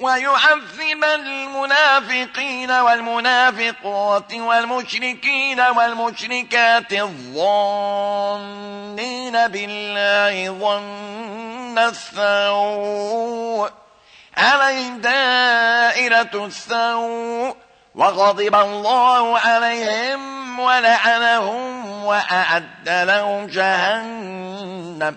ويعذب المنافقين والمنافقات والمشركين والمشركات الظانين بالله ظن السوء عليهم دائرة السوء وغضب الله عليهم ولعنهم وأعد لهم جهنم.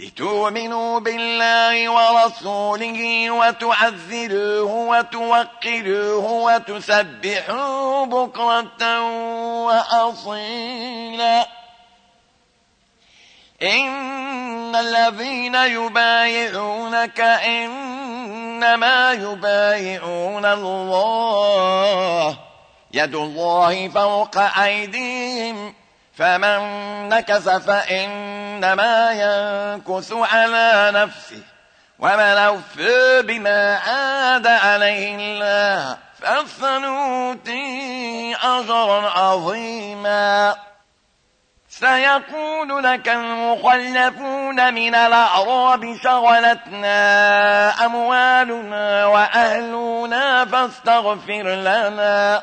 لتؤمنوا بالله ورسوله وتعذروه وتوقروه وتسبحوا بكرة وأصيلا. إن الذين يبايعونك إنما يبايعون الله. يد الله فوق أيديهم. فمن نكس فإنما ينكس على نفسه ومن أوفى بما عاد عليه الله فسنؤتيه أجرا عظيما. سيقول لك المخلفون من الأعراب شغلتنا أموالنا وأهلنا فاستغفر لنا.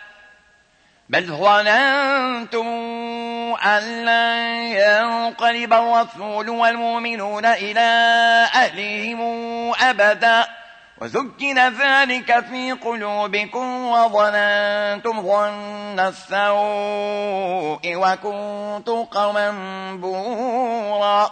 بل ظننتم أن لن ينقلب الرسول والمؤمنون إلى أهلهم أبدا. وزكن ذلك في قلوبكم وظننتم ظن السوء وكنتم قوما بورا.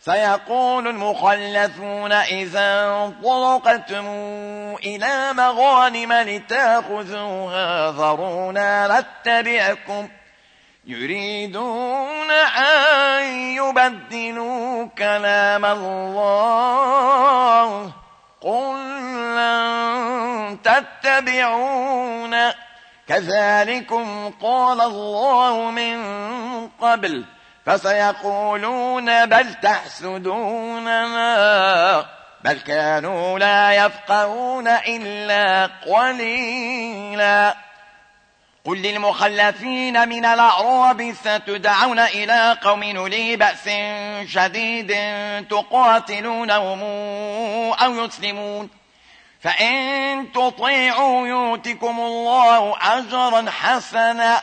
سيقول المخلفون إذا انطلقتم إلى مغانم لتأخذوها ذرونا نتبعكم يريدون أن يبدلوا كلام الله قل لن تتبعون كذلكم قال الله من قبل فسيقولون بل تحسدوننا بل كانوا لا يفقهون إلا قليلا. قل للمخلفين من الأعراب ستدعون إلى قوم نلي بأس شديد تقاتلونهم أو يسلمون. فإن تطيعوا يؤتكم الله أجرا حسنا.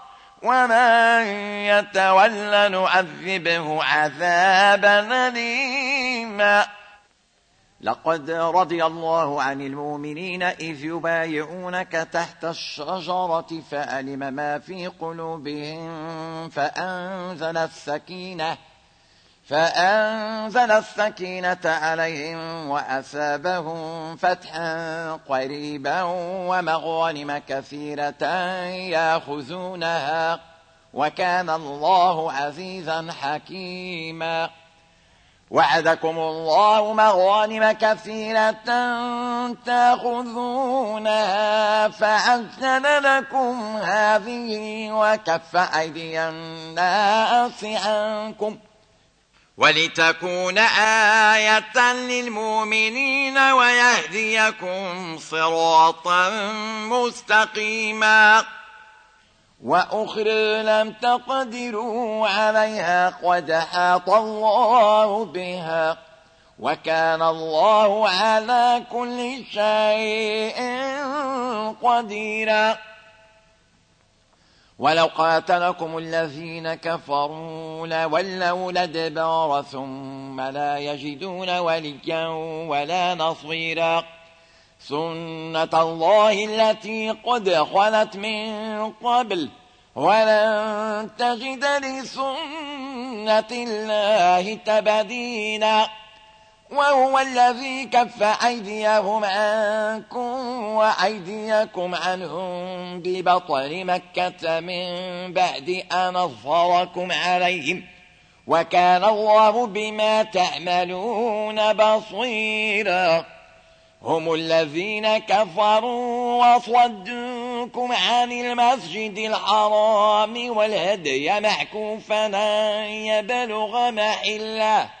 ومن يتولى نعذبه عذابا أليما لقد رضي الله عن المؤمنين إذ يبايعونك تحت الشجرة فألم ما في قلوبهم فأنزل السكينة فأنزل السكينة عليهم وأسابهم فتحا قريبا ومغانم كثيرة ياخذونها وكان الله عزيزا حكيما. وعدكم الله مغانم كثيرة تأخذونها فعجل لكم هذه وكف أيدي الناس عنكم ۖ ولتكون آية للمؤمنين ويهديكم صراطا مستقيما. وأخرى لم تقدروا عليها قد حاط الله بها وكان الله على كل شيء قديرا. ولو قاتلكم الذين كفروا لولوا لدبار ثم لا يجدون وليا ولا نصيرا. سنة الله التي قد خلت من قبل. ولن تجد لسنة الله تبديلا. وهو الذي كف أيديهم عنكم وأيديكم عنهم ببطن مكة من بعد أن أظهركم عليهم. وكان الله بما تعملون بصيرا. هم الذين كفروا وصدوكم عن المسجد الحرام والهدي معكوفا يبلغ محله.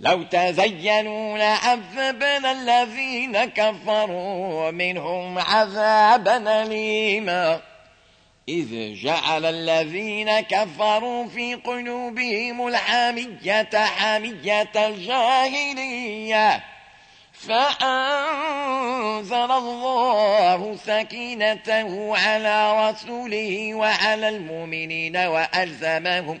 لو تزينوا لعذبنا الذين كفروا منهم عذابا أليما. إذ جعل الذين كفروا في قلوبهم الحامية حامية الجاهلية. فأنزل الله سكينته على رسوله وعلى المؤمنين وألزمهم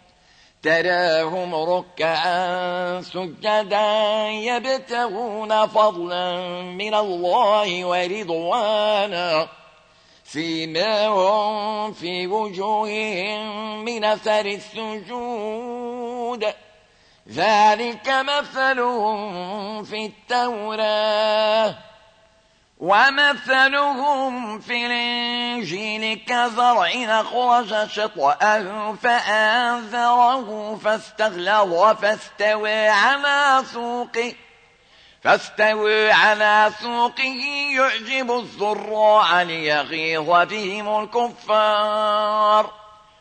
تراهم ركعا سجدا يبتغون فضلا من الله ورضوانا سيماهم في وجوههم من أثر السجود. ذلك مثلهم في التوراة. ومثلهم في الإنجيل كزرع أخرج شطأه فآذره فاستغلظ فاستوى على سوقه فاستوى على سوقه يعجب الزراع ليغيظ بهم الكفار.